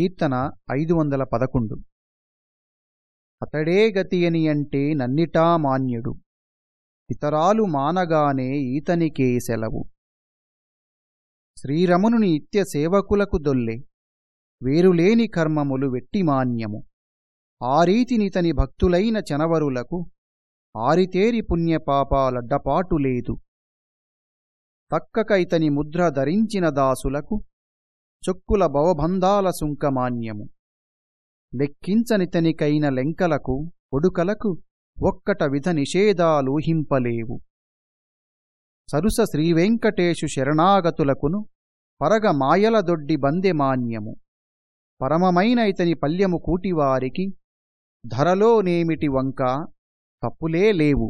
కీర్తన ఐదు వందల పదకొండు. అతడే గతియని అంటే నన్నిటా మాన్యుడు. ఇతరాలు మానగానే ఈతనికే సెలవు. శ్రీరమణుని నిత్య సేవకులకు దొల్లె. వేరులేని కర్మములు వెట్టి మాన్యము. ఆ రీతినితని భక్తులైన చనవరులకు ఆరితేరి పుణ్యపాపాలడ్డపాటు లేదు. తక్కక ఇతని ముద్ర ధరించిన దాసులకు చొక్కుల భవబంధాల సుంకమాన్యము. లెక్కించనితనికైన లెంకలకు ఒడుకలకు ఒక్కట విధ నిషేధాలూహింపలేవు సరుస శ్రీవెంకటేశు శరణాగతులకును పరగ మాయల దొడ్డి బందె మాన్యము పరమమైన ఇతని పల్యము కూటివారికి ధరలోనేమిటి వంక తప్పులే లేవు.